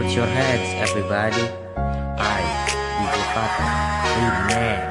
Put your hands, everybody. I, DJ Papa. Amen.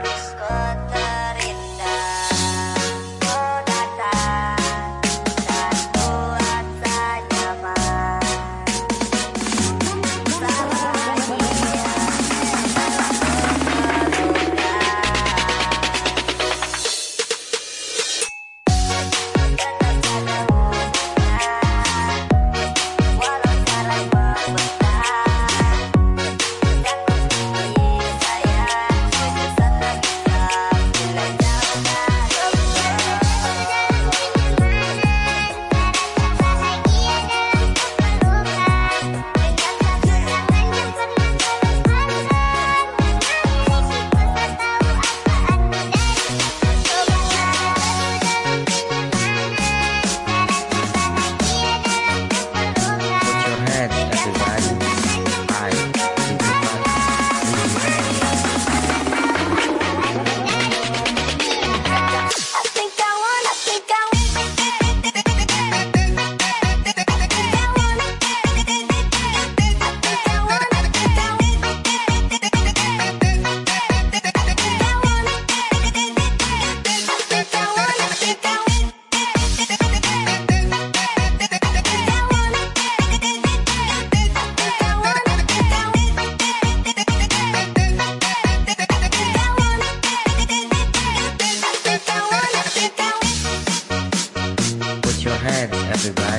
everybody.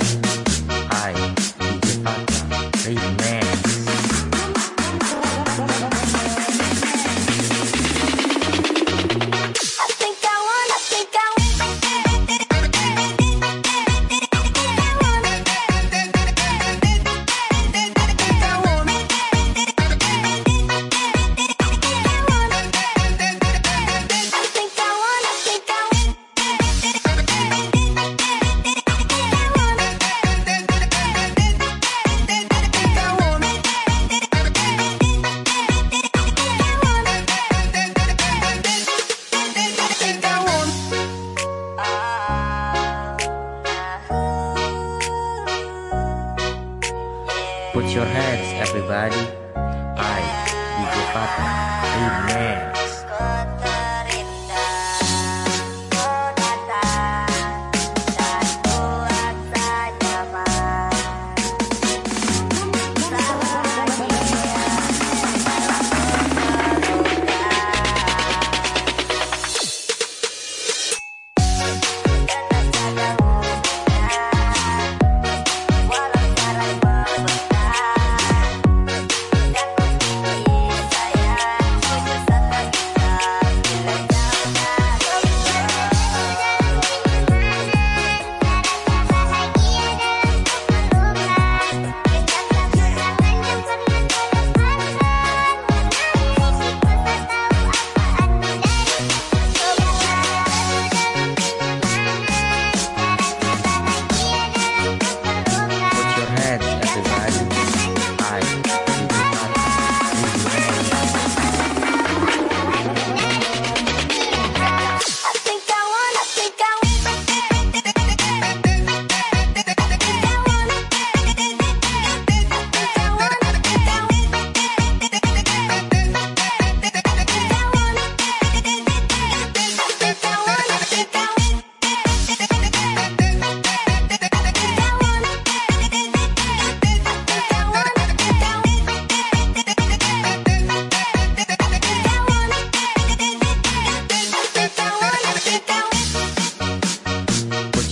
your hands, everybody. I, DJ Papa. Amen.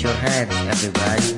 your hands, everybody.